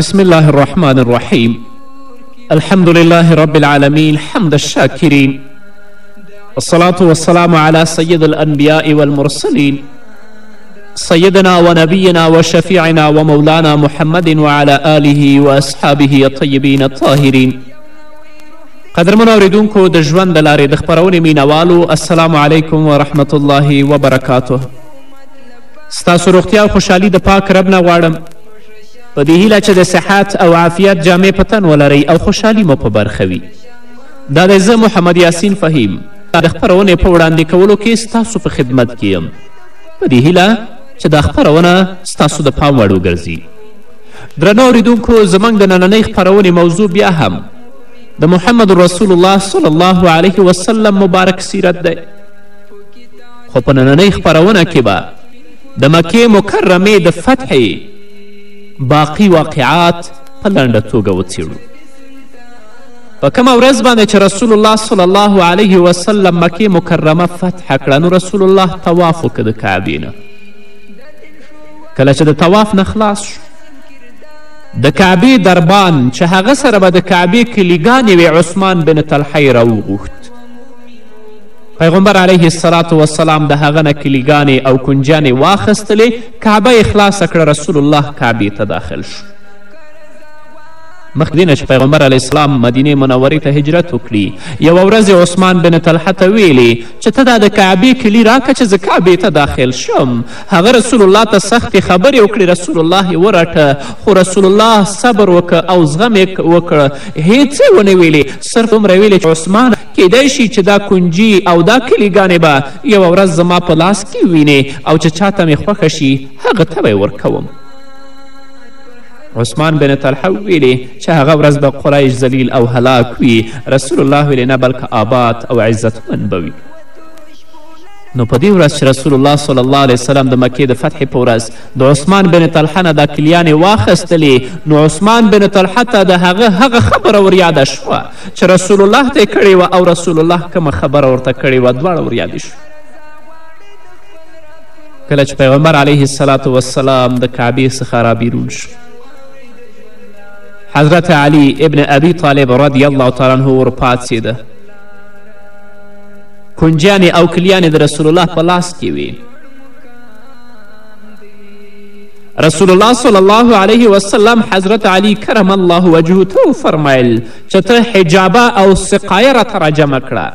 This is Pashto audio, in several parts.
بسم الله الرحمن الرحيم الحمد لله رب العالمين حمد الشاكرين والصلاة والسلام على سيد الأنبياء والمرسلين سيدنا ونبينا وشفيعنا ومولانا محمد وعلى آله وأصحابه الطيبين الطاهرين قدرمن اوریدونکو د ژوند د لارې د خپرونې مینوالو السلام علیکم ورحمت الله وبرکاته ستاسو روغتیا او خوشحالي د پاک رب نه غواړم په دې هیله چې د صحت او عافیت جامې په تن ولرئ او خوشحالي مو په برخه وي دا دی زه محمد یاسین فهیم د خپرونې په وړاندې کولو کې ستاسو په خدمت کې یم په دې هیله چې دا خپرونه ستاسو د پام وړ وګرځي درنو اورېدونکو زموږ د نننۍ خپرونې موضوع بیا هم د محمد رسول الله صلی الله علیه وسلم مبارک سیرت دی خو په نننۍ خپرونه کې به د مکې مکرمې د فتحې باقی واقعات په لنډه توګه وڅیړو په کومه ورځ باندې چې رسول الله صلی الله علیه وسلم مکې مکرمه فتح کړه نو رسول الله طواف وکړه د کعبې نه کله چې د طواف نه خلاص شو د کعبې دربان چې هغه سره به د کعبې کلیګانې وې عثمان بن طلحه یې راوغوښت پیغمبر علیه الصلاة والسلام د هغه نه کلیګانې او کنجانې واخیستلې کعبه یې خلاصه کړه رسول الله کعبې ته داخل شو مخکې دینه چې پیغمبر علیه السلام مدینې منورې ته هجرت وکړي یوه ورځ عثمان بن طلحه ته ویلې چې ته دا د کعبې کلي راکه چې زه کعبې ته داخل شم هغه رسول الله ته سختې خبرې وکړې رسول الله یې ورټه خو رسول الله صبر وکړ او زغم یې وکړ هیڅ یې ونه ویلې صرف دومره ویلې چې عثمان کېدای شي چې دا کونجي او دا کلي ګانې به یوه ورځ زما په لاس کې وینې او چې چاته مې خوښه شي هغه ته به یې ورکوم عثمان بن طلحه ویلې چې هغه ورځ به قریش ذلیل او هلاک وي رسول الله ویلې نه بلکه آباد او عزتمن به وي نو په دې ورځ چې رسول الله صلی الله علیه وسلم د مکې د فتحې په ورځ د عثمان بن طلحه نه دا کلیانې واخیستلې نو عثمان بن طلحه ته د هغه هغه خبره وریاده شوه چې رسول الله ته یې کړې وه او رسول الله کومه خبره ورته کړې وه دواړه وریادې شو کله چې پیغمبر علیه السلام وسلام د کعبې څخه رابیرون شو حضرت علی ابن ابی طالب رضی الله تعالی عنه ورپاڅېده کنجیانې او کلیانې د رسول الله په لاس کې وې رسول الله صلی الله علیه وسلم حضرت علی کرم الله وجهه ته وفرمیل چې ته حجابه او سقایه راته راجمع کړه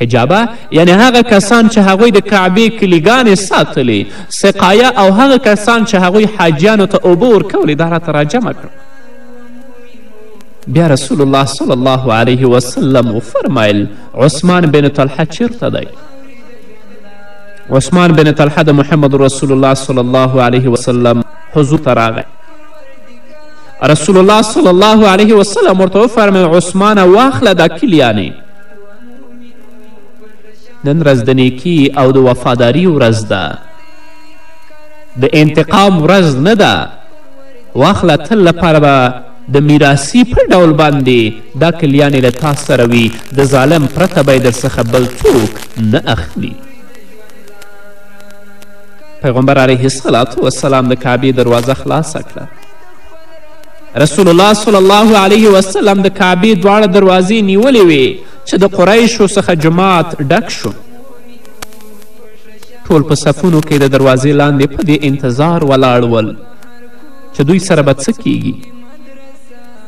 حجابه یعنی هغه کسان چې هغوی د کعبې کلیګانې ساتلې سقایه او هغه کسان چې هغوی حاجیانو ته اوبه ورکولې دا راته راجمع کړه بیا رسول الله صلی الله علیه وسلم وفرمیل عثمان بن طلحه چیرته دی عثمان بن طلحه د محمد رسول الله صلی الله علیه وسلم حضور ته راغی رسول الله صلی الله علیه وسلم ورته وفرمیل عثمانه واخله دا کلیانې نن ورځ د نیکي او د وفاداری ورځ ده د انتقام ورځ نه ده واخله تل لپاره به د میراثي په ډول باندې دا کلیانې له تا سره وي د ظالم پرته به یې در څخه بل څوک نه اخلي پیغمبر علیه السلام وسلام د کعبې دروازه خلاصه کړه رسول الله صلی الله علیه وسلم د کعبې دواړه دروازې نیولې وې چې د قریشو څخه جماعت ډک شو ټول په صفونو کې د دروازې لاندې په دې انتظار ولاړ ول چې دوی سره به څه کیږي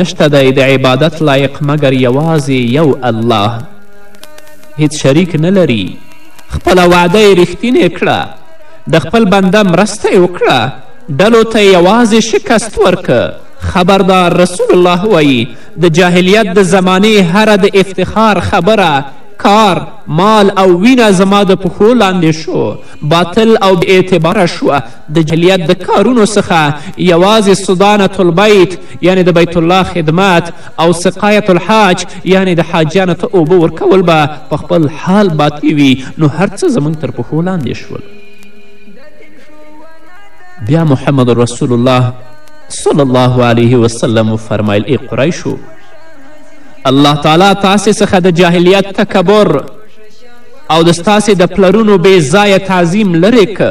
نشته دی د عبادت لایق مګر یوازې یو الله هیڅ شریک نه لري خپله وعده یې رښتینې کړه د خپل بنده مرسته یې وکړه ډلو ته یوازې شکست ورکه خبردار رسول الله وایي د جاهلیت د زمانې هره د افتخار خبره کار مال او وینه زما د پښو لاندې شو باطل او بې اعتباره شوه د جلیت د کارونو څخه یوازې سدانت البیت یعنې د بیت الله خدمت او سقایت الحاج یعنې د حاجیانو ته اوبه ورکول به په خپل حال باقي وي نو هر څه زموږ تر پښو لاندې شول بیا محمد رسول الله صلی الله علیه وسلم فرمایل ای قریشو الله تعالی تاسې څخه د جاهلیت تکبر او د ستاسې د پلرونو بې ځایه تعظیم لرې که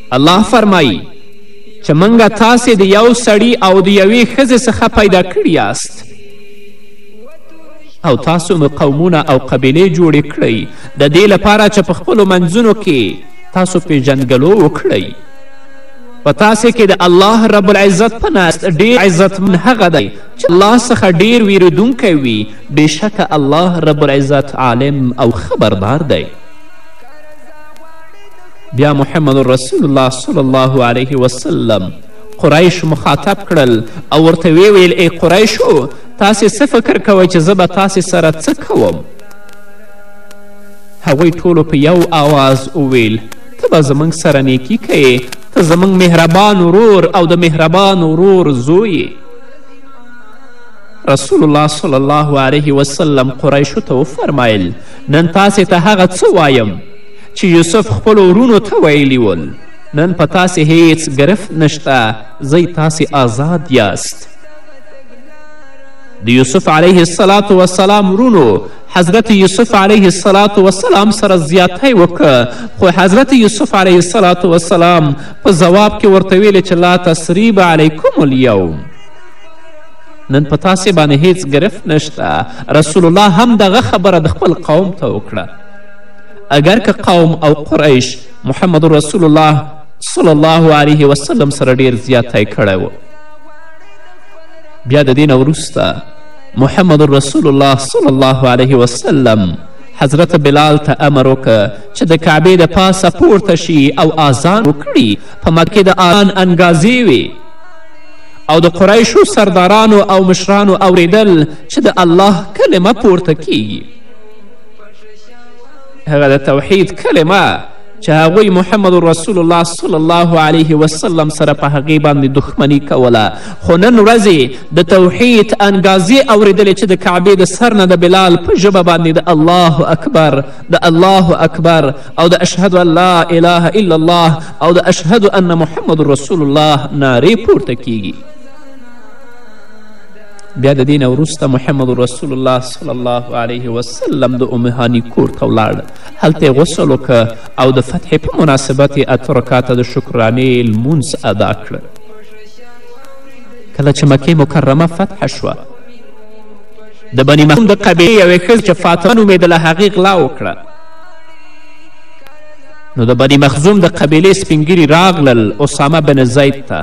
الله فرمایی چې موږ تاسې د یو سړي او د یوې ښځې څخه پیدا کړي یاست او تاسو مو قومونه او قبیلې جوړې کړئ د دې لپاره چې په خپلو منځونو کې تاسو پیژندګلو وکړئ په تاسې کې د الله رب العزت په ناست ډیر عزتمن هغه دی چې الله څخه ډیر ویرودونکی وي بېشکه الله رب العزت عالم او خبردار دی بیا محمد رسول الله صلی الله علیه وسلم قریش مخاطب کړل او ورته ویې ویل ای قریشو تاسې څه فکر کوئ چې زه به تاسې سره څه کوم هغوی ټولو په یو آواز وویل ته به زموږ سره نیکي کوې ته زموږ مهربان ورور او د مهربان ورور زوی رسول الله صلی الله علیه وسلم قریشو ته وفرمایل نن تاسې ته هغه څه وایم چې یوسف خپلو وروڼو ته ویلي ول نن په تاسې هیڅ ګرفت نشته زی تاسې آزاد یاست د یوسف علیه السلام وسلام ورونو حضرت یوسف علیه السلام وسلام سره زیاتی وکړه خو حضرت یوسف علیه السلام وسلام په ځواب کې ورته ویلې چې لا تسریب علیکم الیوم نن په تاسې باندې هیڅ ګرفت نشته رسول الله هم دغه خبره د خپل قوم ته وکړه اگر که قوم او قریش محمد رسول الله صلی الله علیه وسلم سره ډیر زیاتی کړی و بیا د دې نه وروسته محمد رسول الله صلی الله علیه وسلم حضرت بلال ته امر وکړه چې د کعبې د پاسه پورته شي او آزان وکړي په مکې د آزان انګازې وي او د قریشو سردارانو او مشرانو اوریدل چې د الله کلمه پورته کیږي هغه د توحید کلمه چې هغوی محمد رسول الله صلی الله علیه وسلم سره په هغې باندې دښمني کوله خو نن ورځې د توحید انګازې اورېدلې چې د کعبې د سر نه د بلال په ژبه باندې د الله اکبر د الله اکبر او د اشهد ان لا اله الا الله او د اشهد ان محمد رسول الله نارې پورته کیږي بیا د دې نه وروسته محمد رسول الله صلی الله علیه وسلم د امهانی کور ته ولاړ هلته یې غسل وکړه او د فتحې په مناسبت یې اته رکاته د شکرانې لمونځ ادا کړه کله چې مکې مکرمه فتح شوه د بني مخزوم د قبیلې یوې ښځې چې فاطمه نومېدله هغې غلا وکړه نو د بني مخزوم د قبیلې سپینګیري راغلل اسامه بن زید ته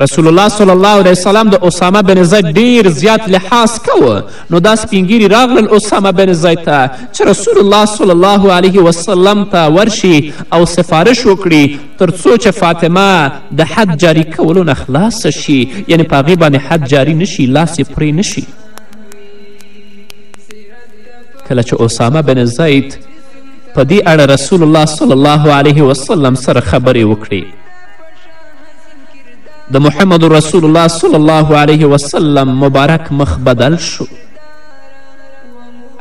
رسول الله صلی الله علیه وسلم د اسامه بن زید ډیر زیات لحاظ کوه نو دا سپینګیري راغلل اسامه بن زید ته چې رسول الله صلی الله علیه وسلم ته ورشي او سفارش وکړي تر څو چې فاطمه د حد جاری کولو نه خلاصه شي یعنې په هغې باندې حد جاری نشي لاس یې پرې نشي کله چې اسامه بن زید په دې اړه رسول الله صلی الله علیه وسلم سره خبرې وکړي د محمد رسول الله صلی الله علیه وسلم مبارک مخ بدل شو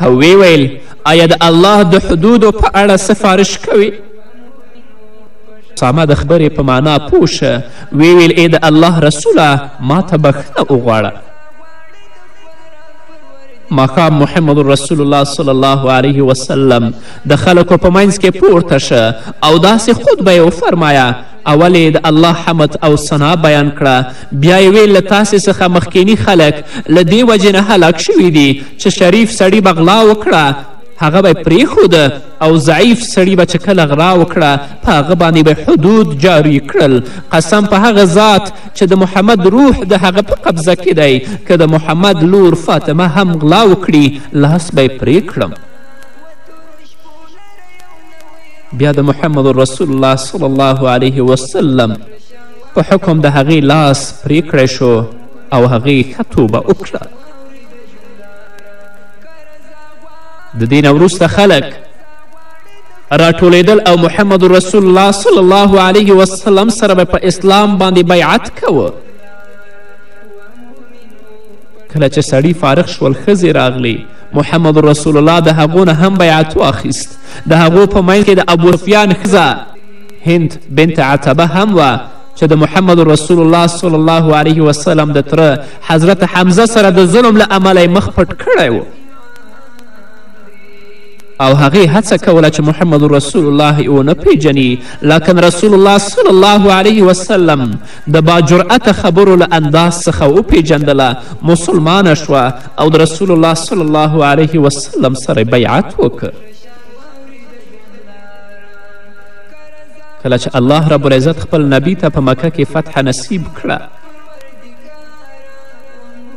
او وی ویل آیا د الله د حدودو په اړه سفارش کوي سامه د خبرې په معنا پوه شه وی ویل ای د الله رسوله ما ته بښنه وغواړه ماښام محمد رسول الله صلی الله علیه وسلم د خلکو په منځ کې پورته شه او داسې خود به یې وفرمایه اول یې د الله حمد او ثنا بیان کړه بیا یې ویل له تاسې څخه مخکیني خلک له دې وجې نه هلاک شوي دي چې شریف سړي به غلا وکړه هغه به پرېښوده او ضعیف سړي به چې کله غلا وکړه په هغه باندې به حدود جاری کړل قسم په هغه ذات چې د محمد روح د هغه په قبضه کې دی که د محمد لور فاطمه هم غلا وکړي لاس به یې پرې کړم بیا د محمد رسول الله صلی الله علیه وسلم په حکم د هغې لاس پرې کړی شو او هغې ښه توبه وکړه د دې نه وروسته خلک راټولیدل او محمد رسول الله صلی الله علیه وسلم سره به په اسلام باندې بیعت کوه کله چې سړي فارغ شول ښځې راغلې محمد رسول الله د هغو نه هم بیعت واخیست د هغو په منځ کې د ابوسفیان ښځه هند بنت عتبه هم وه چې د محمد رسول الله صلی الله علیه وسلم د تره حضرت حمزه سره د ظلم له امله مخ پټ کړی و او هغې هڅه کوله چې محمد رسول الله ونه پیژني لکن رسول الله صلی الله علیه وسلم د باجرأته خبرو له انداز څخه وپیژندله مسلمانه شوه او د رسول الله صلی الله علیه وسلم سره بیعت وکړ کله چې الله رب العزت خپل نبی ته په مکه کې فتح نصیب کړه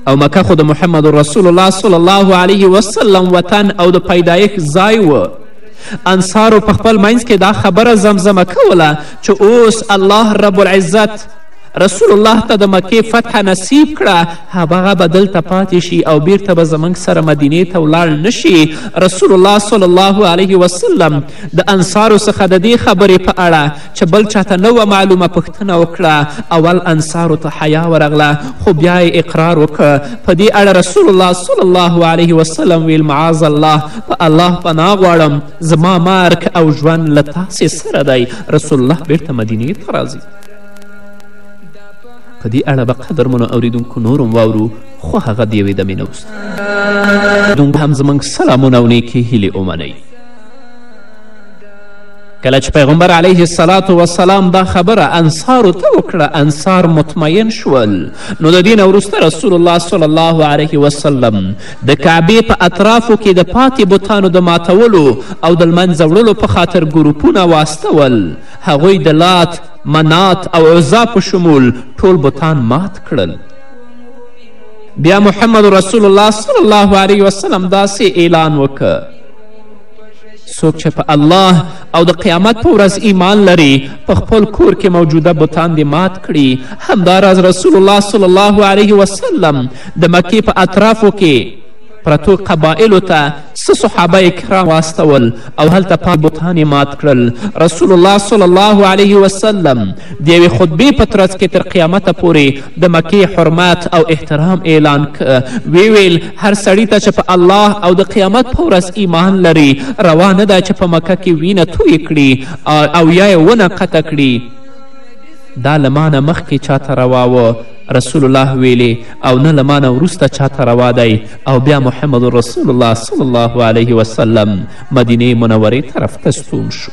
او مکه خو د محمد رسول الله صلی الله علیه وسلم وطن او د پیدایښت ځای و انصارو په خپل منځ کې دا خبره زمزمه کوله چې اوس الله رب العزت رسول الله ته د مکې فتح نصیب کړه هغه به دلته پاتې شي او بیرته به زموږ سره مدینې ته ولاړ نشي رسول الله صلی الله علیه وسلم د انصارو څخه د دې خبرې په اړه چې بل چاته نه وه معلومه پوښتنه وکړه اول انصارو ته حیا ورغله خو بیا یې اقرار وکړ په دې اړه رسول الله صلی الله علیه وسلم ویل معاذ الله په الله پناه غواړم زما مارک او ژوند له تاسې سره دی رسول الله بیرته مدینې ته راځي په دې اړه به قدرمنو اوریدونکو نور هم واورو خو هغه د یوې دمې نه وروسته هم زموږ سلامونه او نیکې هیلې ومنئ کله چې پیغمبر علیه السلام وسلام دا خبره انصارو ته وکړه انصار مطمئن شول نو د دې نه وروسته رسول الله صلی الله علیه وسلم د کعبې په اطرافو کې د پاتې بتانو د ماتولو او د لمنځه وړلو په خاطر ګروپونه واستول هغوی د لات منات او عزا په شمول ټول بتان مات کړل بیا محمد رسول الله صلی الله علیه وسلم داسې اعلان وکړ څوک چې په الله او د قیامت په ورځ ایمان لري په خپل کور کې موجوده بتان دې مات کړي همداراز رسول الله صلی الله علیه وسلم د مکې په اطرافو کې پرتو قبایلو ته څه صحابه کرام واستول او هلته پای بتان مات کړل رسول الله صلی الله علیه وسلم د یوې خطبې په ترڅ کې تر قیامته پورې د مکې حرمت او احترام اعلان که ویې ویل هر سړي ته چې په الله او د قیامت په ورځ ایمان لري روا نه ده چې په مکه کې وینه توی کړي او یا یې ونه قطع کړي دا له ما نه مخکې چاته روا و رسول الله ویلې او نه له ما نه وروسته چاته روا دی او بیا محمد رسول الله صلی الله علیه وسلم مدینې منورې طرف ته ستون شو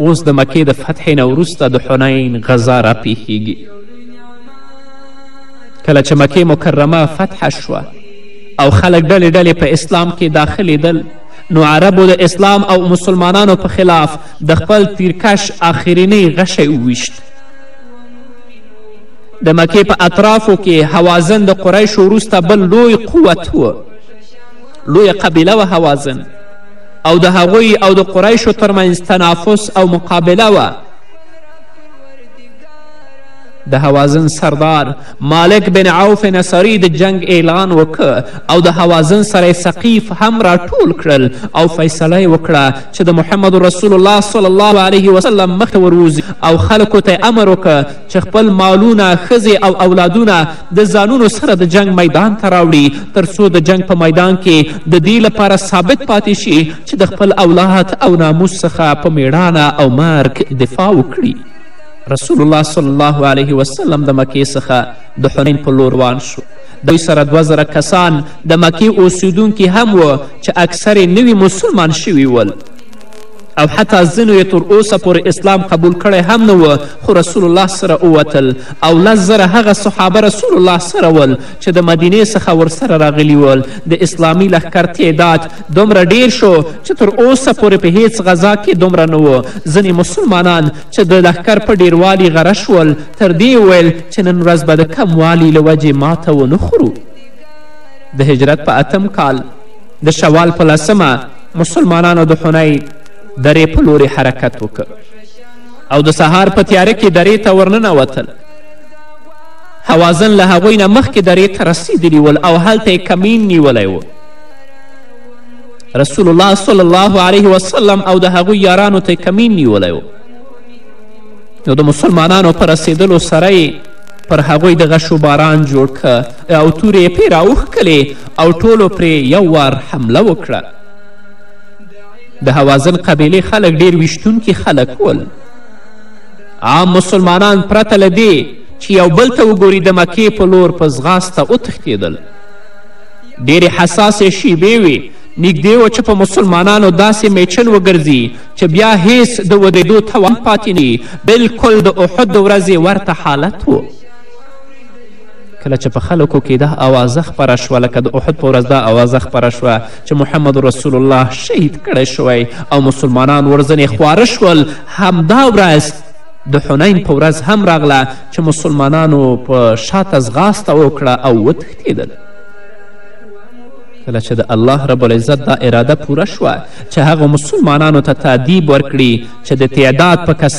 اوس د مکې د فتحې نه وروسته د حنین غذا راپېښیږي کله چې مکې مکرمه فتح شوه او خلک ډلې ډلې په اسلام کې داخلېدل نو عربو د اسلام او مسلمانانو په خلاف د خپل تیرکش آخرینی غشی وویشت د مکې په اطرافو کې هوازن د قریشو وروسته بل لوی قوت و لویه قبیله وه هوازن او د هغوی او د قریشو ترمنځ تنافس او مقابله وه د هوازن سردار مالک بن عوف نصری د جنگ اعلان وکړ او د هوازن سره سقیف هم راټول کړل او فیصله یې وکړه چې د محمد رسول الله صلی الله علیه وسلم مخې وروځي او خلکو ته امر وکړه چې خپل مالونه، ښځې او اولادونه د ځانونو سره د جنګ میدان ته راوړي تر څو د جنګ په میدان کې د دې لپاره ثابت پاتې شي چې د خپل اولاد او ناموس څخه په میړانه او مرګ دفاع وکړي رسول الله صلی الله علیه وسلم د مکې څخه د حنین په لور روان شو دوی سره دوه زره کسان د مکې اوسیدونکي هم و چې اکثر نوي مسلمان شوي ول او حتی ځینو یې تر اوسه پورې اسلام قبول کړی هم نه و خو رسول الله سره ووتل او لس زره هغه صحابه رسول الله سره ول چې د مدینې څخه ورسره راغلي ول د اسلامي لښکر تعداد دومره ډیر شو چې تر اوسه پورې په هیڅ غذا کې دومره نه و ځینې مسلمانان چې د لښکر په ډیروالي غره شول تر دې ویل چې نن ورځ به د کموالي له وجې ماته ونه خورو د هجرت په اتم کال د شوال په لسمه مسلمانانو د حنی درې په لوري حرکت وکړ او د سهار په تیاره کې درې ته ورننوتل هوازن له هغوی نه مخکې درې ته رسېدلي ول او هلته یې کمین نیولی و رسول الله صلی الله علیه وسلم او د هغوی یارانو ته کمین نیولی و نو د مسلمانانو په رسېدلو سره پر هغوی د غشو باران جوړ که او تورې یې پرې راوښکلې او ټولو پرې یو وار حمله وکړه د هوازن قبیلې خلک ډیر ویشتونکي خلک ول عام مسلمانان پرته له دې چې یو بل ته وګوري د مکې په لور په ځغاسته وتښتېدل ډېرې حساسې شیبې وې نږدې و چې په مسلمانانو داسې میچن وګرځي چې بیا هیڅ د ودرېدو توان پاتې نه بلکل د احد د ورځې ورته حالت و کله چې په خلکو کې دا اوازه خپره شوه لکه د احد په ورځ دا اوازه خپره شوه چې محمد رسول الله شهید کړی شوی او مسلمانان ورځنې خواره شول همدا ورځ د حنین په ورځ هم راغله چې مسلمانانو په شاته ځغاسته وکړه او وتښتېدل کله چې د الله رب العزت دا اراده پوره شوه چې هغه مسلمانانو ته تادیب ورکړي چې د تعداد په کثرت